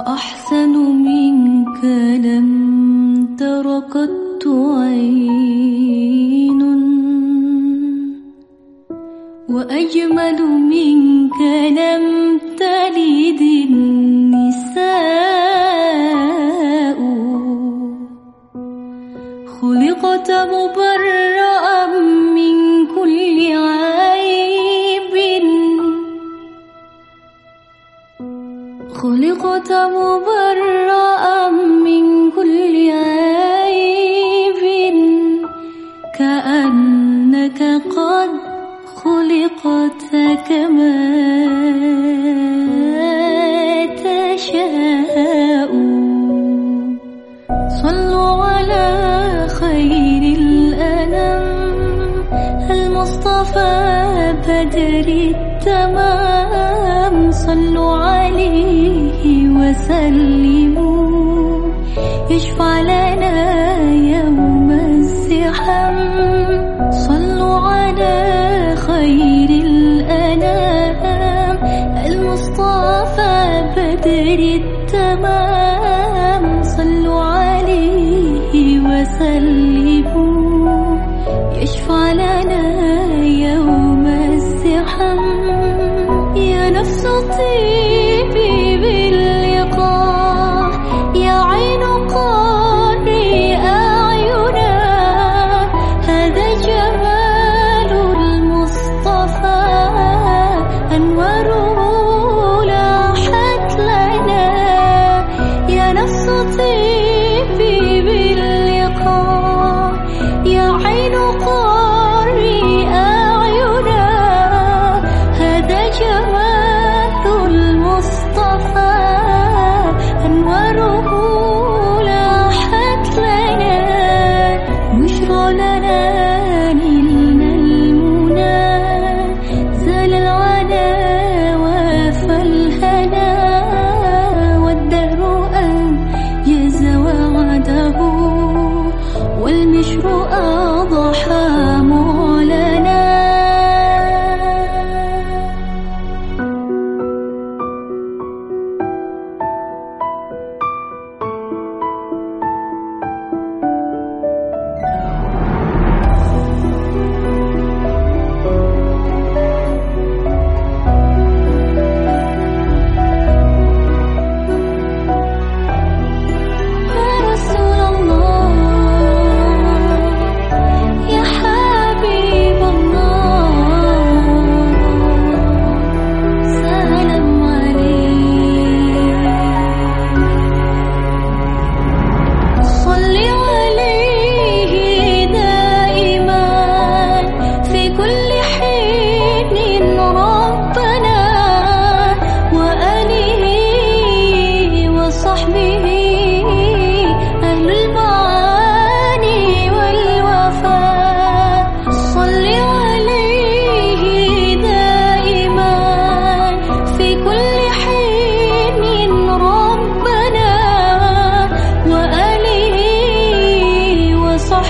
وأحسن منك لم تر قط عين. وأجمل منك لم تلد النار كنت مبرأ من كل عيب كأنك قد خلقت كما تشاء. صلوا على خير الأنام المصطفى بدر التمام. سلموا يشفع لنا يوم الزحام صلوا على خير الأنام. المصطفى بدر التمام. صلوا عليه وسلموا.